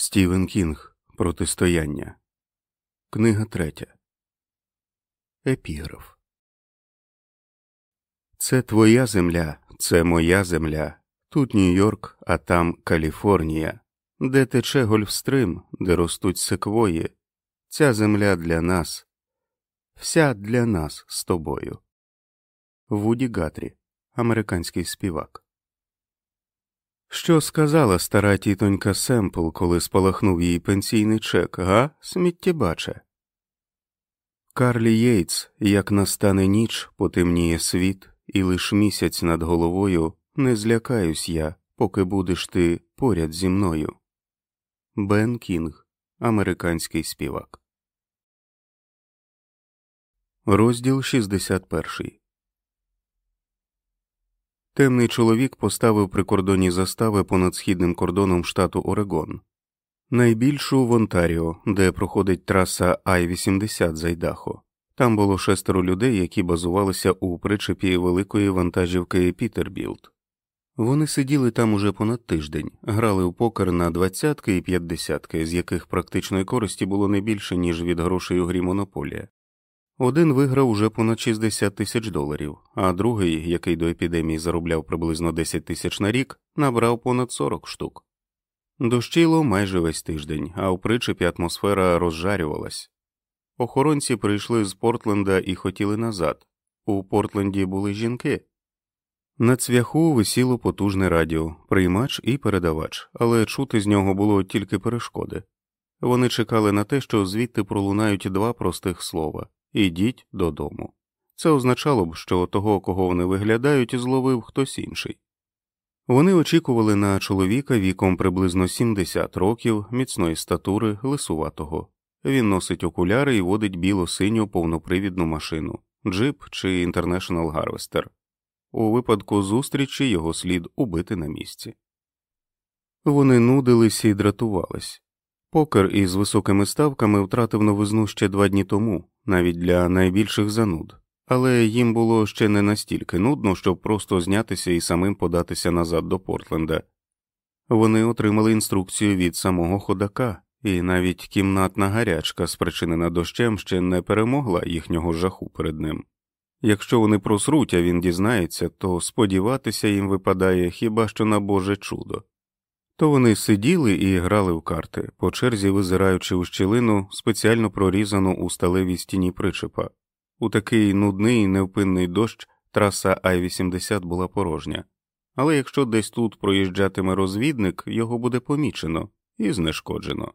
Стівен Кінг Протистояння. Книга третя. Епіграф. Це твоя земля, це моя земля. Тут Нью-Йорк, а там Каліфорнія, де тече гольфстрим, де ростуть секвої. Ця земля для нас, вся для нас з тобою. Вуді Гатрі, американський співак. Що сказала стара тітонька Семпл, коли спалахнув її пенсійний чек, га, сміттєбаче? Карлі Єйтс, як настане ніч, потемніє світ, і лиш місяць над головою не злякаюсь я, поки будеш ти поряд зі мною. Бен Кінг, американський співак. Розділ 61 Темний чоловік поставив прикордонні застави понад східним кордоном штату Орегон, найбільшу в Онтаріо, де проходить траса I-80 з Айдахо. Там було шестеро людей, які базувалися у причепі великої вантажівки Peterbilt. Вони сиділи там уже понад тиждень, грали у покер на двадцятки і п'ятдесятки, з яких практичної користі було не більше, ніж від грошей у грі монополія. Один виграв уже понад 60 тисяч доларів, а другий, який до епідемії заробляв приблизно 10 тисяч на рік, набрав понад 40 штук. Дощило майже весь тиждень, а у причепі атмосфера розжарювалась. Охоронці прийшли з Портленда і хотіли назад. У Портленді були жінки. На цвяху висіло потужне радіо, приймач і передавач, але чути з нього було тільки перешкоди. Вони чекали на те, що звідти пролунають два простих слова ідіть додому. Це означало б, що того, кого вони виглядають, зловив хтось інший. Вони очікували на чоловіка віком приблизно 70 років, міцної статури, лисуватого. Він носить окуляри і водить біло-синю повнопривідну машину, джип чи International Harvester. У випадку зустрічі його слід убити на місці. Вони нудились і дратувались. Покер із високими ставками втратив новизну ще два дні тому, навіть для найбільших зануд, але їм було ще не настільки нудно, щоб просто знятися і самим податися назад до Портленда. Вони отримали інструкцію від самого ходака, і навіть кімнатна гарячка, спричинена дощем, ще не перемогла їхнього жаху перед ним. Якщо вони просруть, а він дізнається, то сподіватися їм випадає хіба що на Боже чудо. То вони сиділи і грали в карти, по черзі визираючи у щілину, спеціально прорізану у сталевій стіні причепа. У такий нудний невпинний дощ траса Ай-80 була порожня, але якщо десь тут проїжджатиме розвідник, його буде помічено і знешкоджено.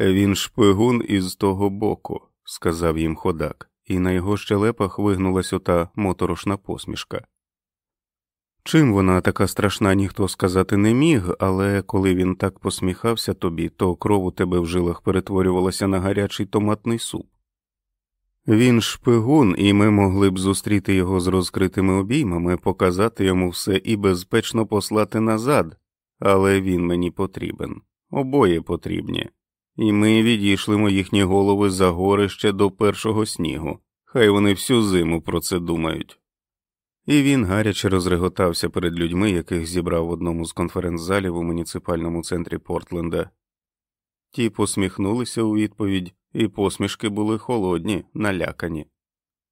Він шпигун із того боку, сказав їм ходак, і на його щелепах вигнулась ота моторошна посмішка. Чим вона така страшна, ніхто сказати не міг, але коли він так посміхався тобі, то кров у тебе в жилах перетворювалася на гарячий томатний суп. Він шпигун, і ми могли б зустріти його з розкритими обіймами, показати йому все і безпечно послати назад, але він мені потрібен, обоє потрібні, і ми відійшлимо їхні голови за гори ще до першого снігу, хай вони всю зиму про це думають і він гаряче розреготався перед людьми, яких зібрав в одному з конференц-залів у муніципальному центрі Портленда. Ті посміхнулися у відповідь, і посмішки були холодні, налякані.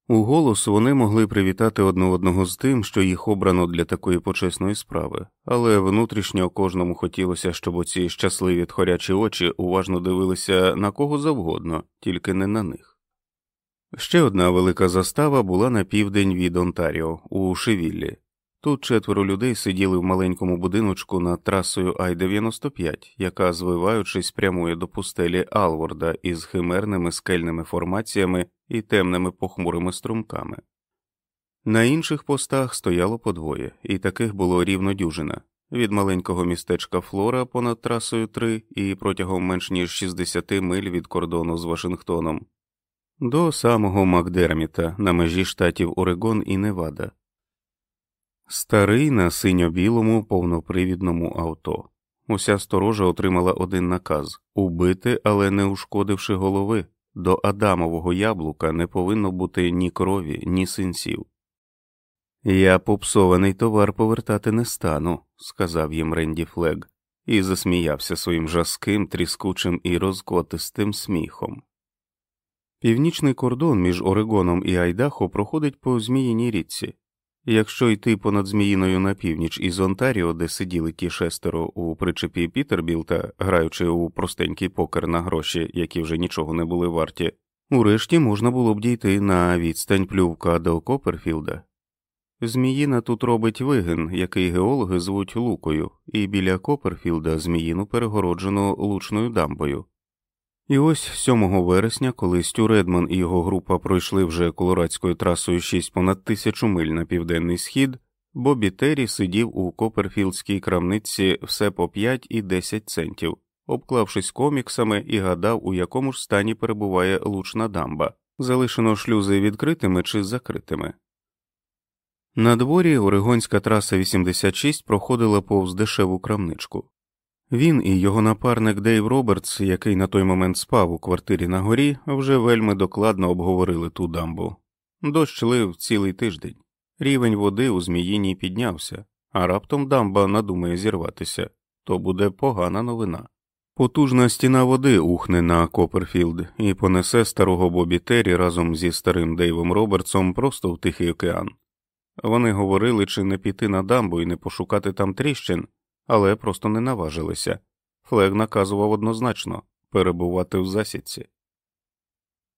У голос вони могли привітати одне одного з тим, що їх обрано для такої почесної справи, але внутрішньо кожному хотілося, щоб оці щасливі тхорячі очі уважно дивилися на кого завгодно, тільки не на них. Ще одна велика застава була на південь від Онтаріо у Шевіллі. Тут четверо людей сиділи в маленькому будиночку над трасою Ай-95, яка, звиваючись, прямує до пустелі Алворда із химерними скельними формаціями і темними похмурими струмками. На інших постах стояло подвоє, і таких було рівно дюжина від маленького містечка Флора понад трасою 3 і протягом менш ніж 60 миль від кордону з Вашингтоном до самого Макдерміта на межі штатів Орегон і Невада, старий на синьо-білому повнопривідному авто. Уся сторожа отримала один наказ убити, але не ушкодивши голови. До Адамового яблука не повинно бути ні крові, ні синців. Я попсований товар повертати не стану, сказав їм Ренді Флег, і засміявся своїм жаским, тріскучим і розкотистим сміхом. Північний кордон між Орегоном і Айдахо проходить по Зміїній річці. Якщо йти понад Зміїною на північ із Онтаріо, де сиділи ті шестеро у причепі Пітербілта, граючи у простенький покер на гроші, які вже нічого не були варті, урешті можна було б дійти на відстань плювка до Коперфілда. Зміїна тут робить вигин, який геологи звуть лукою, і біля Коперфілда зміїну перегороджено лучною дамбою. І ось 7 вересня, коли Стю Редман і його група пройшли вже колорадською трасою 6 понад тисячу миль на південний схід, Бобі Террі сидів у Коперфілдській крамниці все по 5 і 10 центів, обклавшись коміксами і гадав, у якому ж стані перебуває лучна дамба, залишено шлюзи відкритими чи закритими. На дворі Орегонська траса 86 проходила повз дешеву крамничку. Він і його напарник Дейв Робертс, який на той момент спав у квартирі нагорі, вже вельми докладно обговорили ту дамбу. Дощ лив цілий тиждень, рівень води у Зміїній піднявся, а як раптом дамба надумає зірватися то буде погана новина. Потужна стіна води ухне на Коперфілд і понесе старого Бобі Террі разом зі старим Дейвом Робертсом просто в Тихий океан. Вони говорили, чи не піти на дамбу і не пошукати там тріщин, але просто не наважилися. Флег наказував однозначно перебувати в засідці.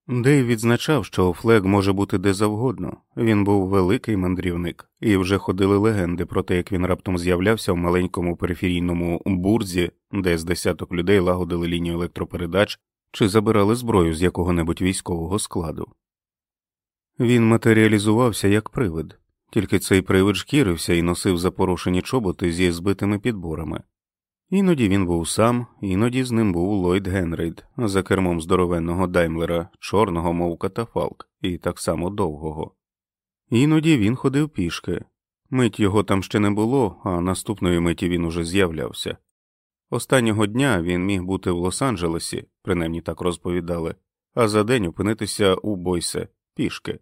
Дейв відзначав, що Флег може бути де завгодно, він був великий мандрівник, і вже ходили легенди про те, як він раптом з'являвся в маленькому периферійному бурзі, де з десяток людей лагодили лінію електропередач чи забирали зброю з якого небудь військового складу. Він матеріалізувався як привид, тільки цей привид шкірився і носив запорошені чоботи зі збитими підборами. Іноді він був сам, іноді з ним був Ллойд Генрейд за кермом здоровенного даймлера, чорного, мов катафалк, і так само довгого. Іноді він ходив пішки. Мить його там ще не було, а наступної миті він уже з'являвся. Останнього дня він міг бути в Лос-Анджелесі, принаймні так розповідали, а за день опинитися у Бойсе пішки.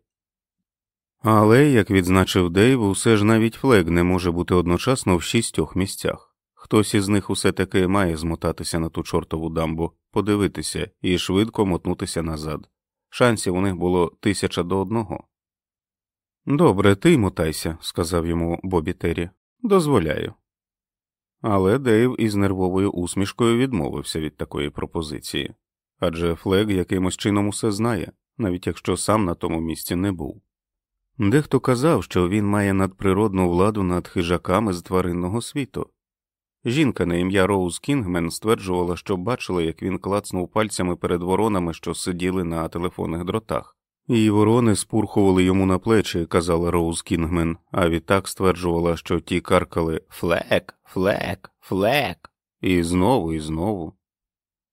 Але, як відзначив Дейв, усе ж навіть флег не може бути одночасно в шістьох місцях. Хтось із них усе таки має змотатися на ту чортову дамбу, подивитися і швидко мотнутися назад. Шансів у них було тисяча до одного. Добре, ти мотайся, сказав йому Бобі Террі. Дозволяю. Але Дейв із нервовою усмішкою відмовився від такої пропозиції адже Флег якимось чином усе знає, навіть якщо сам на тому місці не був. Дехто казав, що він має надприродну владу над хижаками з тваринного світу. Жінка на ім'я Роуз Кінгмен стверджувала, що бачила, як він клацнув пальцями перед воронами, що сиділи на телефонних дротах, і ворони спурхували йому на плечі, казала Роуз Кінгмен, а відтак стверджувала, що ті каркали флек, флек, флек, і знову, і знову.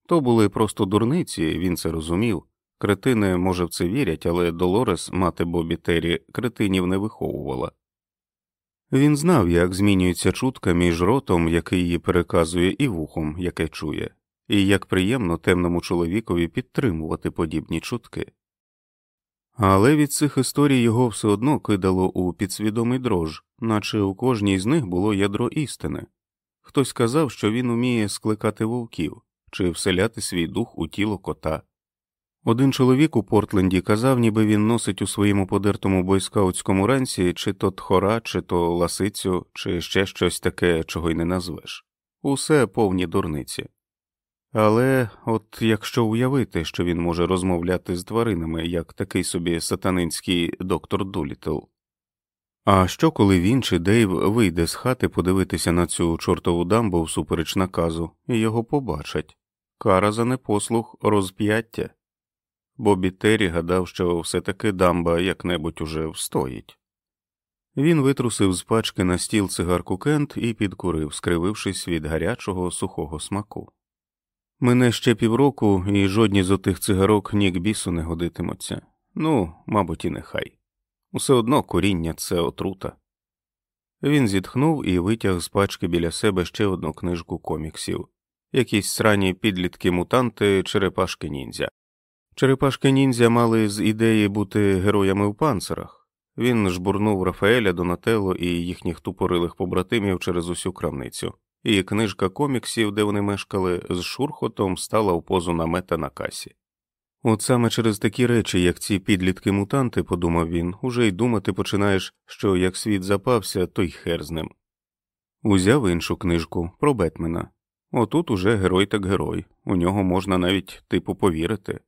То були просто дурниці, він це розумів. Кретини, може, в це вірять, але Долорес, мати Бобі Террі, кретинів не виховувала. Він знав, як змінюється чутка між ротом, який її переказує, і вухом, яке чує, і як приємно темному чоловікові підтримувати подібні чутки. Але від цих історій його все одно кидало у підсвідомий дрож, наче у кожній з них було ядро істини. Хтось казав, що він уміє скликати вовків чи вселяти свій дух у тіло кота. Один чоловік у Портленді казав, ніби він носить у своєму подертому бойскаутському ранці чи то тхора, чи то ласицю, чи ще щось таке, чого й не назвеш усе повні дурниці. Але от якщо уявити, що він може розмовляти з тваринами, як такий собі сатанинський доктор Дулітл. А що, коли він чи Дейв вийде з хати подивитися на цю чортову дамбу всупереч наказу, і його побачать кара за непослух розп'яття? Бобі Террі гадав, що все таки дамба як небудь уже встоїть. Він витрусив з пачки на стіл цигарку Кент і підкурив, скривившись від гарячого сухого смаку. Мене ще півроку, і жодні з отих цигарок ні к бісу не годитимуться. Ну, мабуть, і нехай. Усе одно коріння це отрута. Він зітхнув і витяг з пачки біля себе ще одну книжку коміксів якісь срані підлітки мутанти черепашки ніндзя. Черепашки ніндзя мали з ідеї бути героями в панцирах. Він жбурнув Рафаеля Донателло і їхніх тупорилих побратимів через усю крамницю, і книжка коміксів, де вони мешкали, з шурхотом стала в позу намета на касі. От саме через такі речі, як ці підлітки мутанти, подумав він, уже й думати починаєш, що як світ запався, то й хер з ним. Узяв іншу книжку про Бетмена. Отут уже герой так герой, у нього можна навіть типу повірити.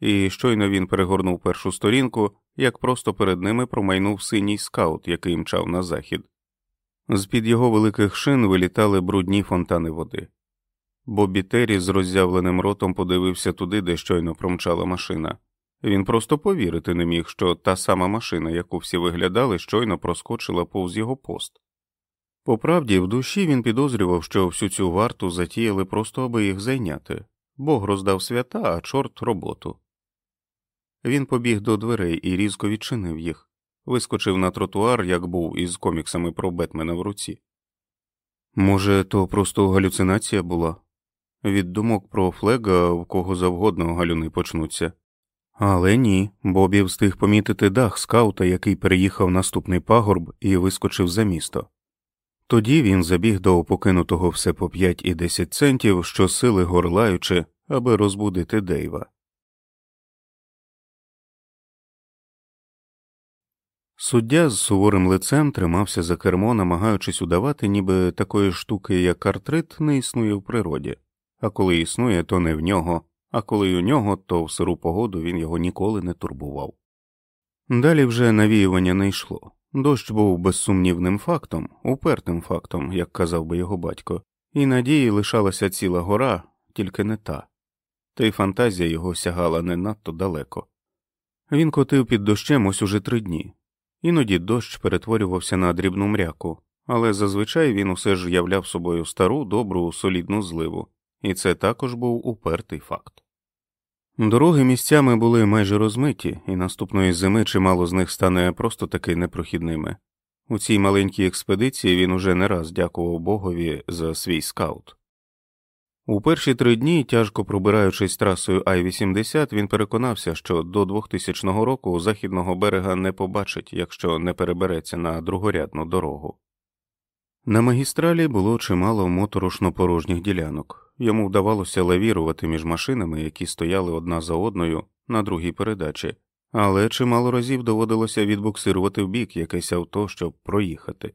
І щойно він перегорнув першу сторінку, як просто перед ними промайнув синій скаут, який мчав на захід. З під його великих шин вилітали брудні фонтани води. Бобі Террі з роззявленим ротом подивився туди, де щойно промчала машина. Він просто повірити не міг, що та сама машина, яку всі виглядали, щойно проскочила повз його пост. По правді, в душі він підозрював, що всю цю варту затіяли просто аби їх зайняти. Бог роздав свята, а чорт роботу. Він побіг до дверей і різко відчинив їх, вискочив на тротуар, як був із коміксами про Бетмена в руці. Може, то просто галюцинація була? Від думок про флега в кого завгодно галюни почнуться. Але ні, Бобі встиг помітити дах скаута, який переїхав наступний пагорб і вискочив за місто. Тоді він забіг до покинутого все по 5 і 10 центів, що сили горлаючи, аби розбудити Дейва. Суддя з суворим лицем тримався за кермо, намагаючись удавати, ніби такої штуки, як артрит, не існує в природі, а коли існує, то не в нього, а коли й у нього, то в сиру погоду він його ніколи не турбував. Далі вже навіювання не йшло. Дощ був безсумнівним фактом, упертим фактом, як казав би його батько, і надії лишалася ціла гора, тільки не та, та й фантазія його сягала не надто далеко. Він котив під дощем ось уже три дні, іноді дощ перетворювався на дрібну мряку, але зазвичай він усе ж являв собою стару, добру, солідну зливу, і це також був упертий факт. Дороги місцями були майже розмиті, і наступної зими чимало з них стане просто таки непрохідними. У цій маленькій експедиції він уже не раз дякував Богові за свій скаут. У перші три дні, тяжко пробираючись трасою Ай 80, він переконався, що до 2000 року західного берега не побачить, якщо не перебереться на другорядну дорогу. На магістралі було чимало моторошно порожніх ділянок, йому вдавалося лавірувати між машинами, які стояли одна за одною на другій передачі, але чимало разів доводилося відбуксирувати в бік якесь авто, щоб проїхати.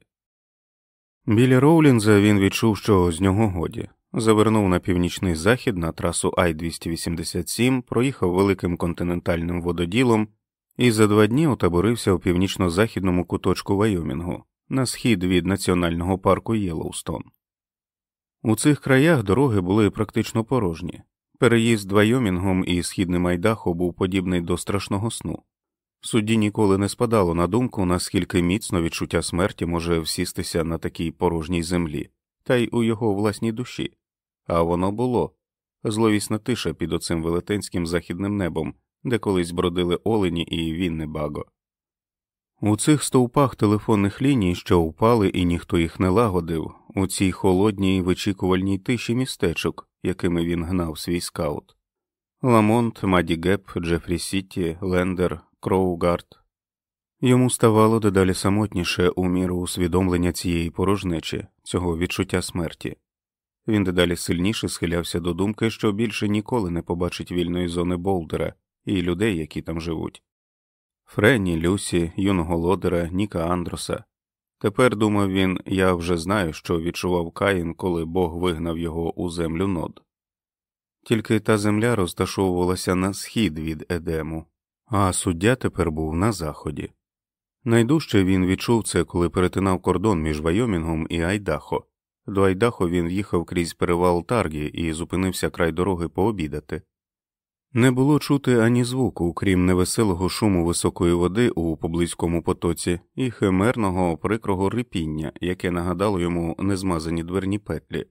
Біля Роулінза він відчув, що з нього годі. Завернув на північний захід на трасу Ай 287, проїхав великим континентальним вододілом і за два дні отаборився у північно-західному куточку Вайомінгу на схід від національного парку Єлоустон. У цих краях дороги були практично порожні. Переїзд Вайомінгом і східним Айдахо був подібний до страшного сну. Судді ніколи не спадало на думку, наскільки міцно відчуття смерті може всістися на такій порожній землі, та й у його власній душі, а воно було зловісна тиша під оцим велетенським західним небом, де колись бродили олені і вінни баго. У цих стовпах телефонних ліній, що впали, і ніхто їх не лагодив, у цій холодній вичікувальній тиші містечок, якими він гнав свій скаут Ламонт, Маді Геп, Джефрі Сіті, Лендер, Кроугард. Йому ставало дедалі самотніше у міру усвідомлення цієї порожнечі, цього відчуття смерті. Він дедалі сильніше схилявся до думки, що більше ніколи не побачить вільної зони Болдера і людей, які там живуть. Френні, Люсі, юного лодера, Ніка Андроса. Тепер, думав він, я вже знаю, що відчував Каїн, коли Бог вигнав його у землю нод. Тільки та земля розташовувалася на схід від Едему, а суддя тепер був на заході. Найдужче він відчув це, коли перетинав кордон між Вайомінгом і Айдахо. До Айдахо він їхав крізь перевал Таргі і зупинився край дороги пообідати. Не було чути ані звуку, крім невеселого шуму високої води у поблизькому потоці і химерного прикрого рипіння, яке нагадало йому незмазані дверні петлі.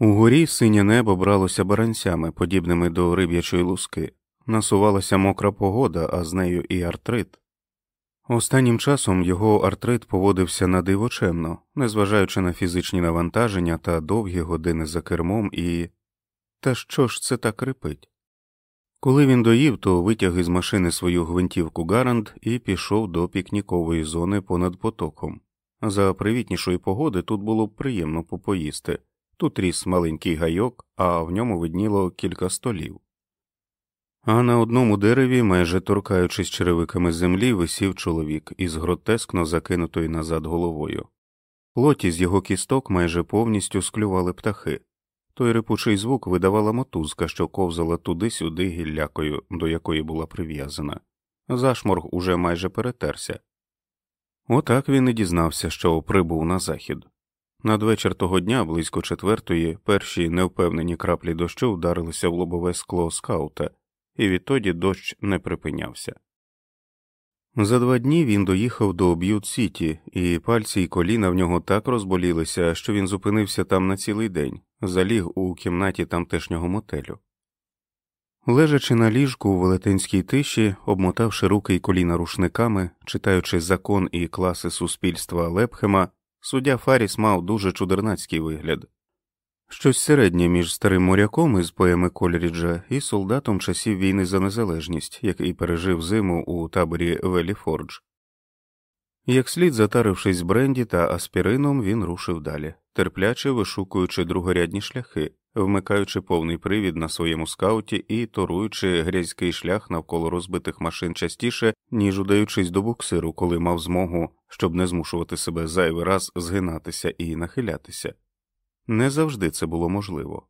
Угорі синє небо бралося баранцями, подібними до риб'ячої луски, насувалася мокра погода, а з нею і артрит. Останнім часом його артрит поводився надивочемно, незважаючи на фізичні навантаження та довгі години за кермом і. Та що ж це так рипить? Коли він доїв, то витяг із машини свою гвинтівку Гарант і пішов до пікнікової зони понад потоком. За привітнішої погоди тут було б приємно попоїсти. Тут ріс маленький гайок, а в ньому видніло кілька столів. А на одному дереві, майже торкаючись черевиками землі, висів чоловік із гротескно закинутою назад головою. Лоті з його кісток майже повністю склювали птахи. Той рипучий звук видавала мотузка, що ковзала туди-сюди гіллякою, до якої була прив'язана. Зашморг уже майже перетерся. Отак він і дізнався, що прибув на захід. Надвечір того дня, близько четвертої, перші невпевнені краплі дощу вдарилися в лобове скло скаута, і відтоді дощ не припинявся. За два дні він доїхав до Б'ют Сіті, і пальці й коліна в нього так розболілися, що він зупинився там на цілий день, заліг у кімнаті тамтешнього мотелю. Лежачи на ліжку у велетенській тиші, обмотавши руки й коліна рушниками, читаючи закон і класи суспільства Лепхема, суддя Фаріс мав дуже чудернацький вигляд щось середнє між старим моряком із поеми Коліріджа і солдатом часів війни за незалежність, який пережив зиму у таборі Велі Фордж. Як слід затарившись бренді та аспірином, він рушив далі, терпляче вишукуючи другорядні шляхи, вмикаючи повний привід на своєму скауті і торуючи грязький шлях навколо розбитих машин частіше, ніж удаючись до буксиру, коли мав змогу, щоб не змушувати себе зайвий раз згинатися і нахилятися. Не завжди це було можливо.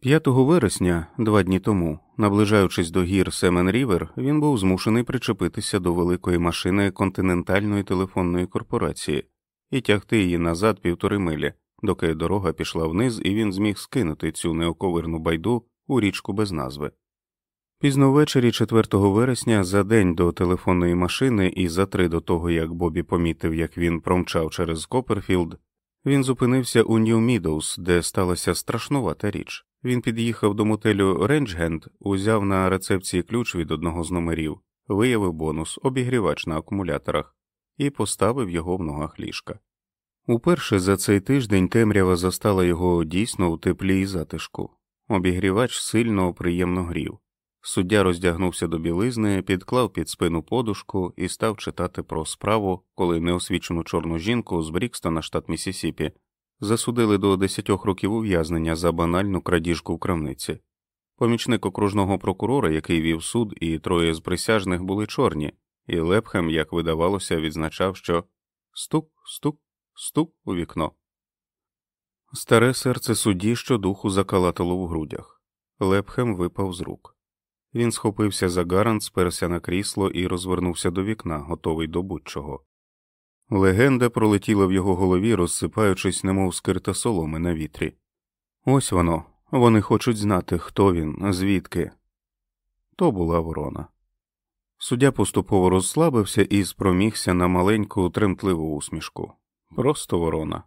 5 вересня, два дні тому, наближаючись до гір Семен Рівер, він був змушений причепитися до великої машини континентальної телефонної корпорації і тягти її назад півтори милі, доки дорога пішла вниз, і він зміг скинути цю неоковирну байду у річку без назви. Пізно ввечері 4 вересня, за день до телефонної машини і за три до того, як Бобі помітив, як він промчав через Коперфілд, він зупинився у Нью-Мідоус, де сталася страшнувата річ. Він під'їхав до мотелю Ренджгенд, узяв на рецепції ключ від одного з номерів, виявив бонус, обігрівач на акумуляторах і поставив його в ногах ліжка. Уперше за цей тиждень темрява застала його дійсно у теплі і затишку. Обігрівач сильно приємно грів. Суддя роздягнувся до білизни, підклав під спину подушку і став читати про справу, коли неосвічену чорну жінку з Брікстона, штат Місісіпі, засудили до 10 років ув'язнення за банальну крадіжку в крамниці. Помічник окружного прокурора, який вів суд, і троє з присяжних були чорні, і Лепхем, як видавалося, відзначав, що стук, стук, стук у вікно. Старе серце судді щодуху закалатило в грудях. Лепхем випав з рук. Він схопився за гарант, сперся на крісло і розвернувся до вікна, готовий до будь-чого. Легенда пролетіла в його голові, розсипаючись, немов скирта соломи на вітрі. Ось воно, вони хочуть знати, хто він, звідки. То була ворона. Суддя поступово розслабився і спромігся на маленьку тремтливу усмішку. Просто ворона.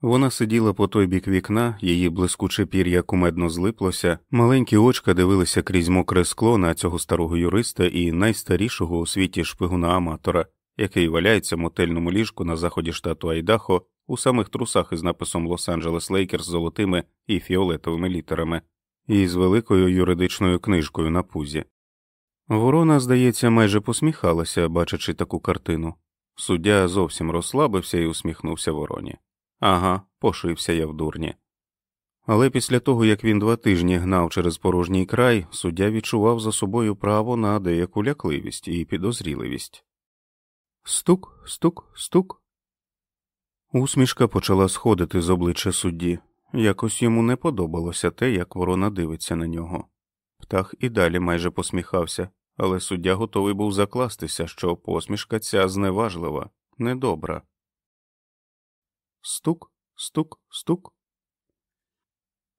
Вона сиділа по той бік вікна, її блискуче пір'я кумедно злиплося, маленькі очка дивилися крізь мокре скло на цього старого юриста і найстарішого у світі шпигуна аматора, який валяється в мотельному ліжку на заході штату Айдахо у самих трусах із написом Лос-Анджелес Лейкерс з золотими і фіолетовими літерами, і з великою юридичною книжкою на пузі. Ворона, здається, майже посміхалася, бачачи таку картину. Суддя зовсім розслабився і усміхнувся вороні. Ага, пошився я в дурні. Але після того, як він два тижні гнав через порожній край, суддя відчував за собою право на деяку лякливість і підозріливість. Стук, стук, стук. Усмішка почала сходити з обличчя судді. Якось йому не подобалося те, як ворона дивиться на нього. Птах і далі майже посміхався, але суддя готовий був закластися, що посмішка ця зневажлива, недобра. Стук, стук, стук.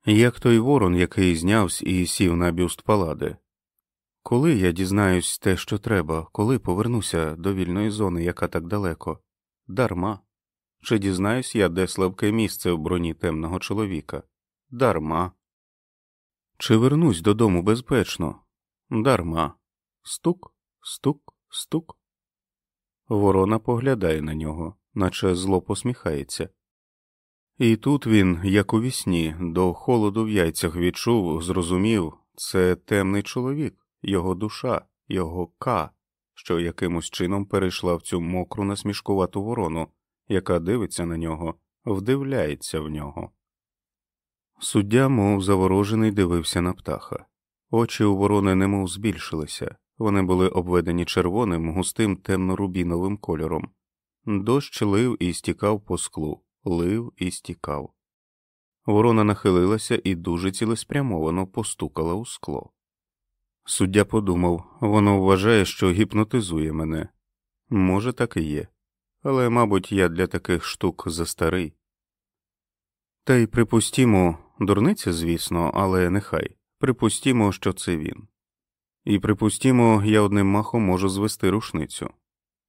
Як той ворон, який знявся і сів на бюст палади. Коли я дізнаюсь те, що треба, коли повернуся до вільної зони, яка так далеко, дарма. Чи дізнаюсь я, де слабке місце в броні темного чоловіка? Дарма. Чи вернусь додому безпечно? Дарма. Стук, стук, стук. Ворона поглядає на нього наче зло посміхається. І тут він, як у вісні, до холоду в яйцях відчув, зрозумів це темний чоловік, його душа, його К, що якимось чином перейшла в цю мокру насмішкувату ворону, яка дивиться на нього, вдивляється в нього. Суддя, мов заворожений, дивився на птаха. Очі у ворони немов збільшилися, вони були обведені червоним, густим темно-рубіновим кольором. Дощ лив і стікав по склу, лив і стікав. Ворона нахилилася і дуже цілеспрямовано постукала у скло. Суддя подумав воно вважає, що гіпнотизує мене. Може, так і є, але, мабуть, я для таких штук застарий. Та й припустімо, дурниця, звісно, але нехай припустімо, що це він. І припустімо, я одним махом можу звести рушницю.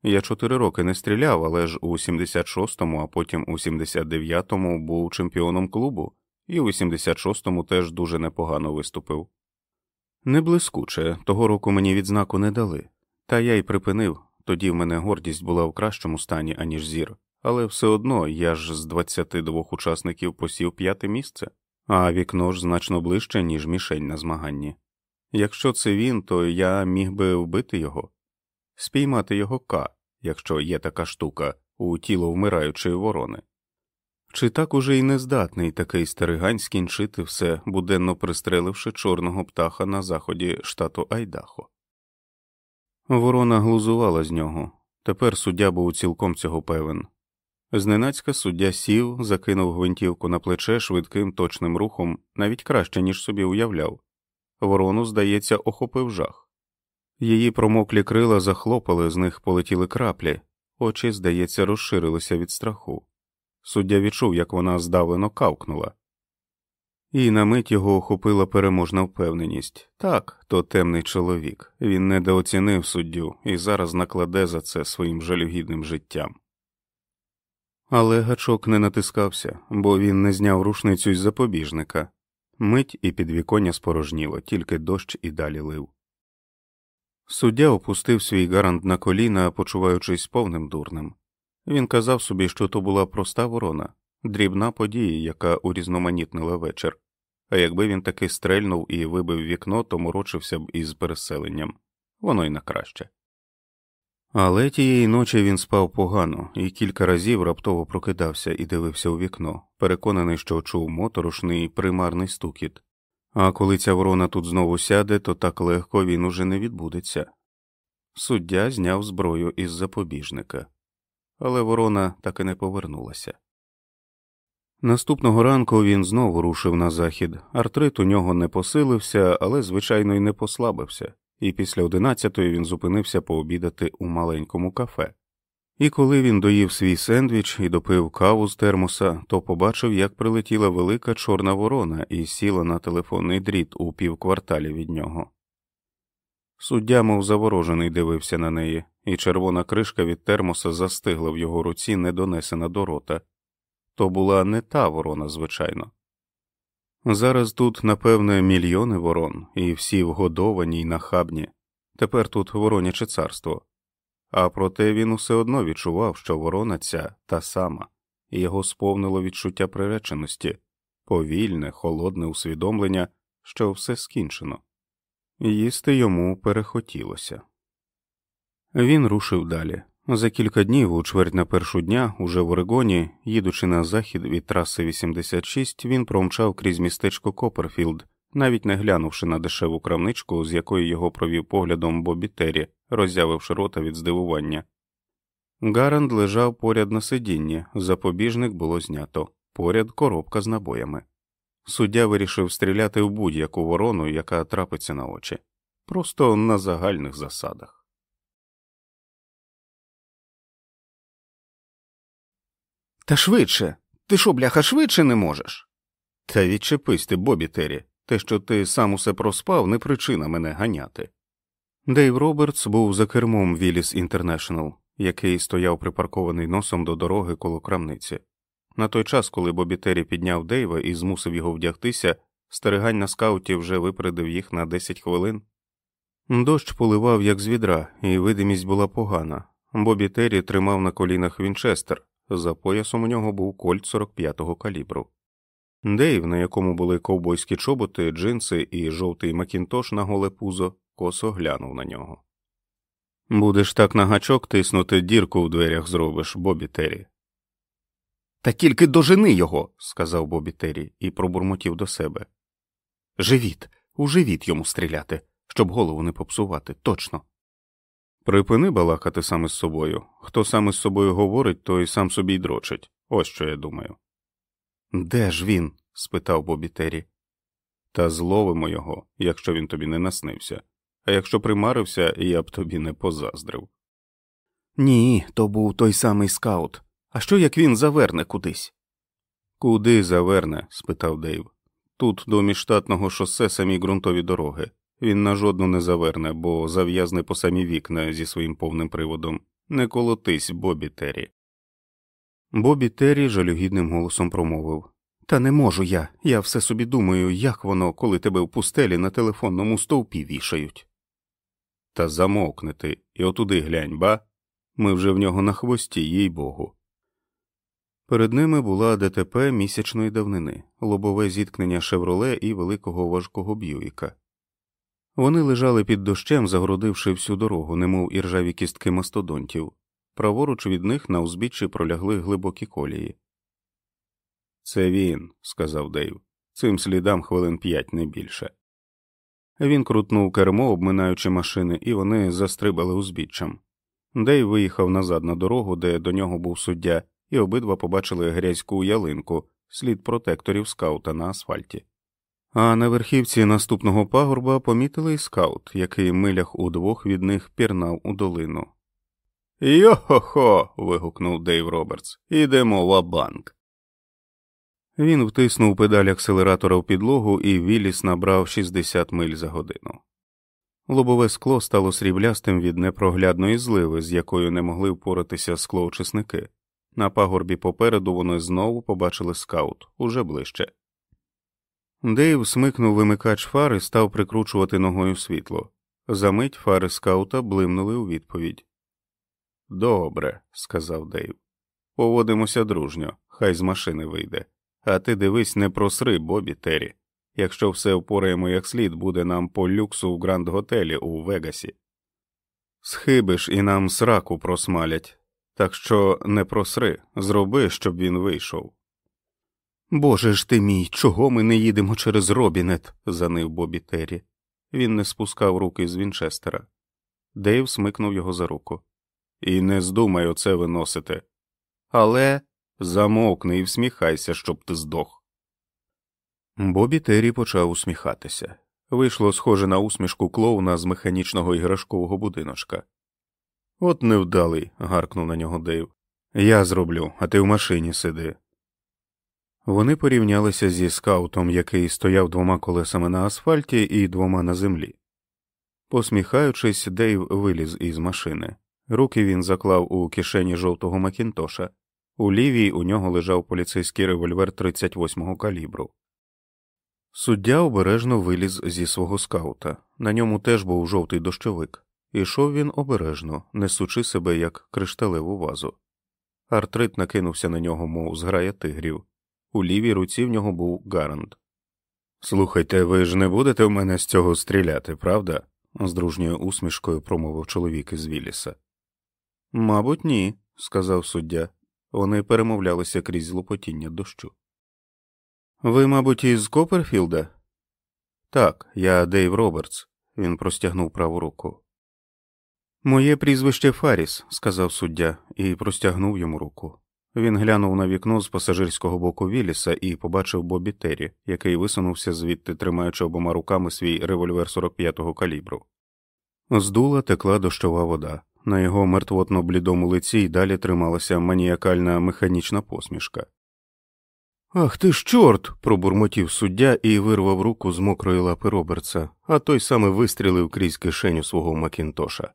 Я чотири роки не стріляв, але ж у 76-му, а потім у 79-му був чемпіоном клубу, і у 86-му теж дуже непогано виступив. Не блискуче, того року мені відзнаку не дали, та я й припинив, тоді в мене гордість була в кращому стані, аніж зір, але все одно я ж з 22 учасників посів п'яте місце, а вікно ж значно ближче, ніж мішень на змаганні. Якщо це він, то я міг би вбити його, спіймати його К, якщо є така штука, у тіло вмираючої ворони. Чи так уже й нездатний такий старигань скінчити все, буденно пристреливши чорного птаха на заході штату Айдахо? Ворона глузувала з нього. Тепер суддя був цілком цього певен. Зненацька суддя сів, закинув гвинтівку на плече швидким точним рухом, навіть краще, ніж собі уявляв. Ворону, здається, охопив жах. Її промоклі крила захлопали, з них полетіли краплі, очі, здається, розширилися від страху. Суддя відчув, як вона здавлено кавкнула, і на мить його охопила переможна впевненість так, то темний чоловік, він недооцінив суддю і зараз накладе за це своїм жалюгідним життям. Але гачок не натискався, бо він не зняв рушницю із запобіжника. Мить і підвіконня спорожніло, тільки дощ і далі лив. Суддя опустив свій гарант на коліна, почуваючись повним дурним. Він казав собі, що то була проста ворона, дрібна подія, яка урізноманітнила вечір, а якби він таки стрельнув і вибив вікно, то морочився б із переселенням воно й на краще. Але тієї ночі він спав погано і кілька разів раптово прокидався і дивився у вікно, переконаний, що чув моторошний примарний стукіт. А коли ця ворона тут знову сяде, то так легко він уже не відбудеться. Суддя зняв зброю із запобіжника, але ворона так і не повернулася. Наступного ранку він знову рушив на захід. Артрит у нього не посилився, але, звичайно, й не послабився, і після одинадцятої він зупинився пообідати у маленькому кафе. І коли він доїв свій сендвіч і допив каву з термоса, то побачив, як прилетіла велика чорна ворона і сіла на телефонний дріт у півкварталі від нього. Суддя, мов заворожений, дивився на неї, і червона кришка від термоса застигла в його руці, не донесена до рота. То була не та ворона, звичайно. Зараз тут, напевне, мільйони ворон, і всі вгодовані й нахабні. Тепер тут вороняче царство. А проте він усе одно відчував, що ворона ця та сама, і його сповнило відчуття приреченості, повільне, холодне усвідомлення, що все скінчено. Їсти йому перехотілося. Він рушив далі. За кілька днів, у чверть на першу дня, уже в Орегоні, їдучи на захід від траси 86, він промчав крізь містечко Копперфілд, навіть не глянувши на дешеву крамничку, з якої його провів поглядом Бобі Террі, роззявивши рота від здивування. Гаранд лежав поряд на сидінні, запобіжник було знято, поряд коробка з набоями. Суддя вирішив стріляти в будь-яку ворону, яка трапиться на очі, просто на загальних засадах. Та швидше. Ти що, бляха, швидше не можеш? Та відчепись ти, Бобі Террі. Те, що ти сам усе проспав, не причина мене ганяти. Дейв Робертс був за кермом Віліс Інтернешнл, який стояв припаркований носом до дороги коло крамниці. На той час, коли Бобі Террі підняв Дейва і змусив його вдягтися, стерегань на скауті вже випередив їх на 10 хвилин. Дощ поливав, як з відра, і видимість була погана. Бобі Террі тримав на колінах Вінчестер, за поясом у нього був кольт 45-го калібру. Дейв, на якому були ковбойські чоботи, джинси і жовтий макінтош на голе пузо, косо глянув на нього. Будеш так на гачок тиснути, дірку в дверях зробиш, Бобі Террі. Та тільки дожени його, сказав Бобі Террі і пробурмотів до себе. Живіт, у живіт йому стріляти, щоб голову не попсувати, точно. Припини балакати саме з собою. Хто саме з собою говорить, той сам собі й дрочить. Ось що я думаю. Де ж він? спитав Бобі Террі. Та зловимо його, якщо він тобі не наснився, а якщо примарився, я б тобі не позаздрив. Ні, то був той самий скаут. А що як він заверне кудись? Куди заверне? спитав Дейв. Тут до міжштатного шосе самі ґрунтові дороги. Він на жодну не заверне, бо зав'язне по самі вікна зі своїм повним приводом. Не колотись, Бобі Террі. Бобі Террі жалюгідним голосом промовив Та не можу я. Я все собі думаю, як воно, коли тебе в пустелі на телефонному стовпі вішають. Та замовкни ти, і отуди глянь, ба. Ми вже в нього на хвості, їй богу. Перед ними була ДТП місячної давнини, лобове зіткнення шевроле і великого важкого б'юїка. Вони лежали під дощем, загородивши всю дорогу, немов іржаві кістки мастодонтів, праворуч від них на узбіччі пролягли глибокі колії. Це він, сказав Дейв, цим слідам хвилин п'ять не більше. Він крутнув кермо, обминаючи машини, і вони застрибали узбіччям. Дейв виїхав назад на дорогу, де до нього був суддя, і обидва побачили грязьку ялинку, слід протекторів скаута на асфальті. А на верхівці наступного пагорба помітили й скаут, який милях удвох від них пірнав у долину. Йо-хо-хо. вигукнув Дейв Робертс. Ідемо в банк. Він втиснув педаль акселератора в підлогу, і Вілліс набрав 60 миль за годину. Лобове скло стало сріблястим від непроглядної зливи, з якою не могли впоратися склоочисники. На пагорбі попереду вони знову побачили скаут уже ближче. Дейв смикнув вимикач фар і став прикручувати ногою світло. Замить фари скаута блимнули у відповідь. Добре, сказав Дейв. Поводимося дружньо, хай з машини вийде. А ти дивись, не просри, Бобі Террі. Якщо все впораємо як слід, буде нам по люксу в гранд готелі у Вегасі. Схибиш і нам сраку просмалять, так що не просри, зроби, щоб він вийшов. Боже ж ти мій, чого ми не їдемо через Робінет? занив Бобі Террі. Він не спускав руки з Вінчестера. Дейв смикнув його за руку. І не здумай оце виносити. Але замовкни і всміхайся, щоб ти здох. Бобі Террі почав усміхатися. Вийшло схоже на усмішку клоуна з механічного іграшкового будиночка. От невдалий, гаркнув на нього Дейв. Я зроблю, а ти в машині сиди. Вони порівнялися зі скаутом, який стояв двома колесами на асфальті і двома на землі. Посміхаючись, Дейв виліз із машини. Руки він заклав у кишені жовтого Макінтоша, у лівій у нього лежав поліцейський револьвер 38-го калібру. Суддя обережно виліз зі свого скаута. На ньому теж був жовтий дощовик. Ішов він обережно, несучи себе як кришталеву вазу. Артрит накинувся на нього, мов зграя тигрів. У лівій руці в нього був гарант. Слухайте, ви ж не будете в мене з цього стріляти, правда? з дружньою усмішкою промовив чоловік із Вілліса. Мабуть, ні, сказав суддя. Вони перемовлялися крізь злопотіння дощу. Ви, мабуть, із Коперфілда? Так, я Дейв Робертс. Він простягнув праву руку. Моє прізвище Фаріс, сказав суддя, і простягнув йому руку. Він глянув на вікно з пасажирського боку Вілліса і побачив Бобі Террі, який висунувся звідти, тримаючи обома руками свій револьвер 45-го калібру. З дула текла дощова вода. На його мертвотно блідому лиці й далі трималася маніякальна механічна посмішка. Ах ти ж, чорт. пробурмотів суддя і вирвав руку з мокрої лапи Робертса, а той саме вистрілив крізь кишеню свого Макінтоша.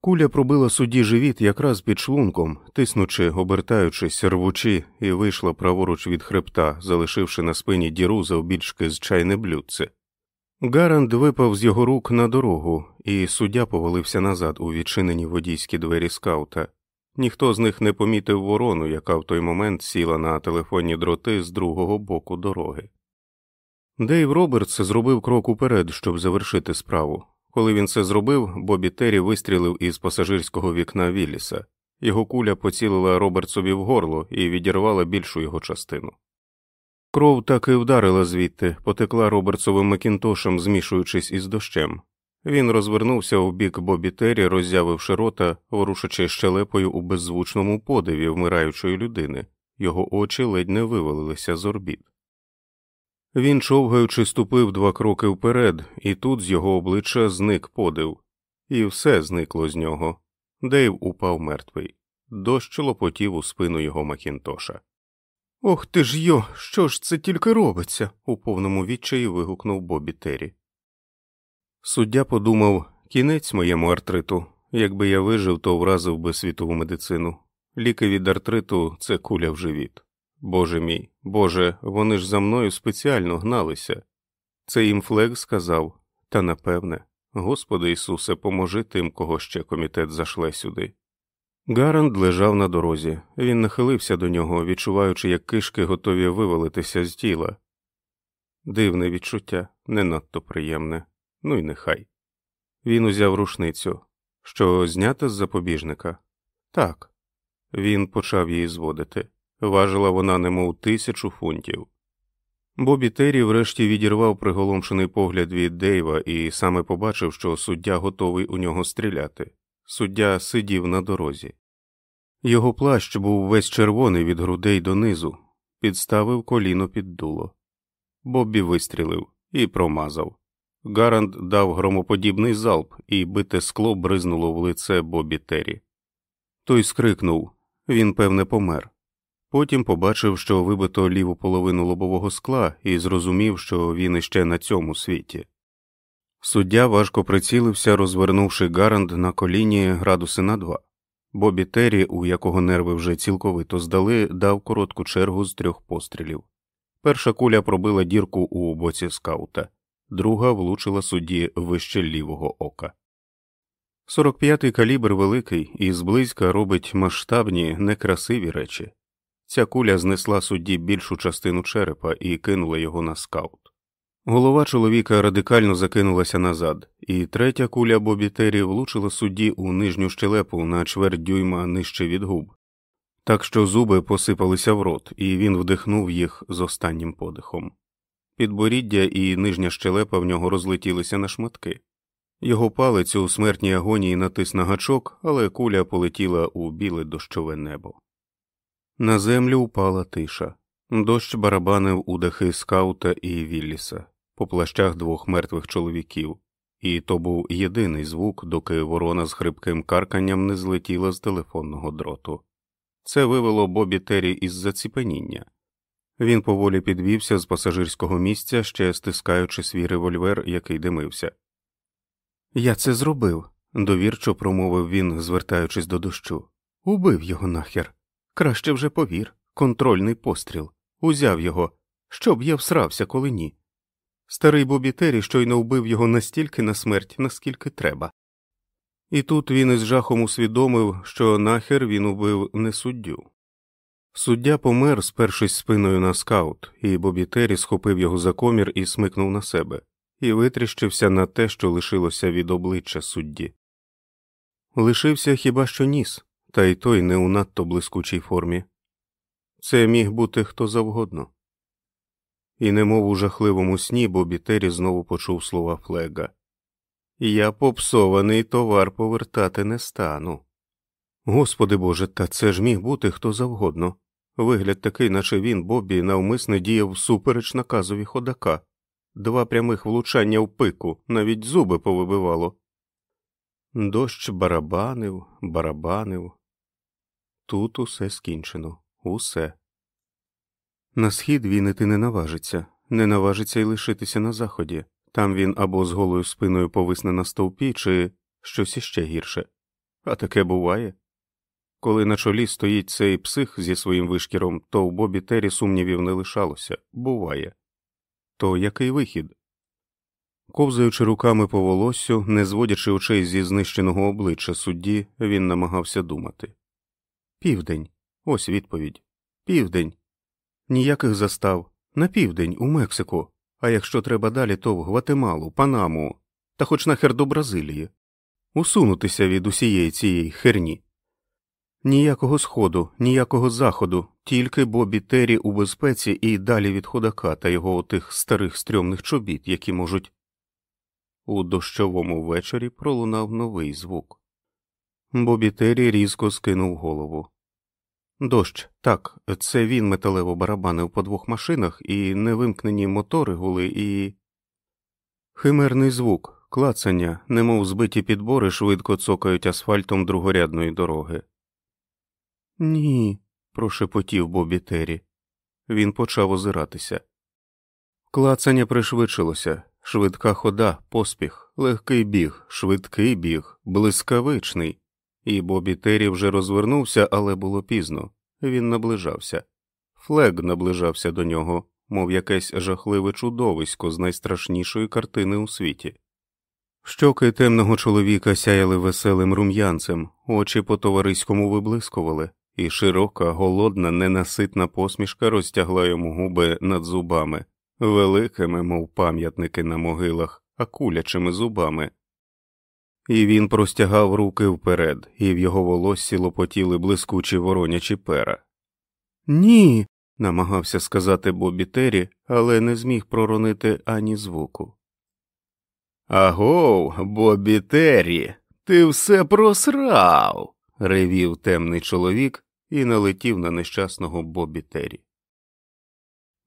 Куля пробила судді живіт якраз під шлунком, тиснучи, обертаючись, рвучи, і вийшла праворуч від хребта, залишивши на спині діру завбільшки з чайне блюдце. Гаранд випав з його рук на дорогу, і суддя повалився назад у відчинені водійські двері скаута. Ніхто з них не помітив ворону, яка в той момент сіла на телефонні дроти з другого боку дороги. Дейв Робертс зробив крок уперед, щоб завершити справу. Коли він це зробив, Бобі Террі вистрілив із пасажирського вікна Вілліса. Його куля поцілила Робертсові в горло і відірвала більшу його частину. Кров так і вдарила звідти, потекла Робертсовим Макінтошем, змішуючись із дощем. Він розвернувся у бік Бобі Террі, роззявивши рота, ворушачи щелепою у беззвучному подиві вмираючої людини, його очі ледь не вивалилися з орбіт. Він, човгаючи, ступив два кроки вперед, і тут з його обличчя зник подив, і все зникло з нього. Дейв упав мертвий, дощ лопотів у спину його Макінтоша. Ох ти ж йо, що ж це тільки робиться? у повному відчаї вигукнув Бобі Террі. Суддя подумав кінець моєму артриту. Якби я вижив, то вразив би світову медицину. Ліки від артриту це куля в живіт. Боже мій, Боже, вони ж за мною спеціально гналися. Це їм флег сказав, та напевне, Господи Ісусе, поможи тим, кого ще комітет зашле сюди. Гаранд лежав на дорозі, він нахилився до нього, відчуваючи, як кишки готові вивалитися з тіла. Дивне відчуття, не надто приємне, ну й нехай. Він узяв рушницю, що знята з запобіжника. Так, він почав її зводити. Важила вона немов тисячу фунтів. Бобі Террі врешті відірвав приголомшений погляд від Дейва і саме побачив, що суддя готовий у нього стріляти. Суддя сидів на дорозі. Його плащ був весь червоний від грудей донизу, підставив коліно під дуло. Боббі вистрілив і промазав. Гарант дав громоподібний залп, і бите скло бризнуло в лице Бобі Террі. Той скрикнув він, певне, помер. Потім побачив, що вибито ліву половину лобового скла, і зрозумів, що він іще на цьому світі. Суддя важко прицілився, розвернувши Гаранд на коліні градуси на два. Бобі Террі, у якого нерви вже цілковито здали, дав коротку чергу з трьох пострілів. Перша куля пробила дірку у боці скаута, друга влучила судді вище лівого ока. 45-й калібр великий і зблизька робить масштабні, некрасиві речі. Ця куля знесла судді більшу частину черепа і кинула його на скаут. Голова чоловіка радикально закинулася назад, і третя куля Бобі Террі влучила судді у нижню щелепу на чверть дюйма нижче від губ, так що зуби посипалися в рот, і він вдихнув їх з останнім подихом. Підборіддя і нижня щелепа в нього розлетілися на шматки. Його палець у смертній агонії натис на гачок, але куля полетіла у біле дощове небо. На землю упала тиша. Дощ барабанив у дахи скаута і Вілліса, по плащах двох мертвих чоловіків, і то був єдиний звук, доки ворона з хрипким карканням не злетіла з телефонного дроту. Це вивело Бобі Террі із заціпеніння. Він поволі підвівся з пасажирського місця, ще стискаючи свій револьвер, який димився. Я це зробив, довірчо промовив він, звертаючись до дощу. Убив його нахер. Краще вже повір, контрольний постріл. Узяв його, щоб я всрався, коли ні. Старий Бобі Террі щойно вбив його настільки на смерть, наскільки треба. І тут він із жахом усвідомив, що нахер він убив не суддю. Суддя помер, спершись спиною на скаут, і Бобі Террі схопив його за комір і смикнув на себе, і витріщився на те, що лишилося від обличчя судді. Лишився хіба що ніс, та й той не у надто блискучій формі. Це міг бути хто завгодно. І немов у жахливому сні Бобі Террі знову почув слова Флега Я попсований товар повертати не стану. Господи Боже, та це ж міг бути хто завгодно. Вигляд такий, наче він, Бобі, навмисне діяв супереч наказові ходака, два прямих влучання в пику, навіть зуби повибивало. Дощ барабанив, барабанив. Тут усе скінчено, усе. На схід він іти не наважиться, не наважиться й лишитися на заході. Там він або з голою спиною повисне на стовпі, чи щось іще гірше. А таке буває. Коли на чолі стоїть цей псих зі своїм вишкіром, то в Бобі Террі сумнівів не лишалося буває. То який вихід? Ковзаючи руками по волоссю, не зводячи очей зі знищеного обличчя судді, він намагався думати. Південь. Ось відповідь. Південь. Ніяких застав. На південь, у Мексику. А якщо треба далі, то в Гватемалу, Панаму. та хоч нахер до Бразилії, усунутися від усієї цієї херні. Ніякого сходу, ніякого заходу, тільки Бобі Террі у безпеці і далі від ходака та його отих старих стрьомних чобіт, які можуть. У дощовому вечорі пролунав новий звук. Бобі Террі різко скинув голову. Дощ, так, це він металево барабанив по двох машинах, і невимкнені мотори гули, і. Химерний звук, клацання, немов збиті підбори швидко цокають асфальтом другорядної дороги. Ні, прошепотів Бобі Террі. Він почав озиратися. Клацання пришвидшилося, швидка хода, поспіх, легкий біг, швидкий біг, блискавичний, і Бобі Террі вже розвернувся, але було пізно. Він наближався. Флег наближався до нього, мов якесь жахливе чудовисько з найстрашнішої картини у світі. Щоки темного чоловіка сяяли веселим рум'янцем, очі по товариському виблискували, і широка, голодна, ненаситна посмішка розтягла йому губи над зубами, великими, мов пам'ятники на могилах, а кулячими зубами. І він простягав руки вперед, і в його волоссі лопотіли блискучі воронячі пера. Ні. намагався сказати Бобі Террі, але не зміг проронити ані звуку. Агов, Бобі Террі, ти все просрав. ревів темний чоловік і налетів на нещасного Бобі Террі.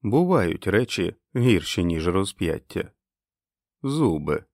Бувають речі гірші, ніж розп'яття. Зуби.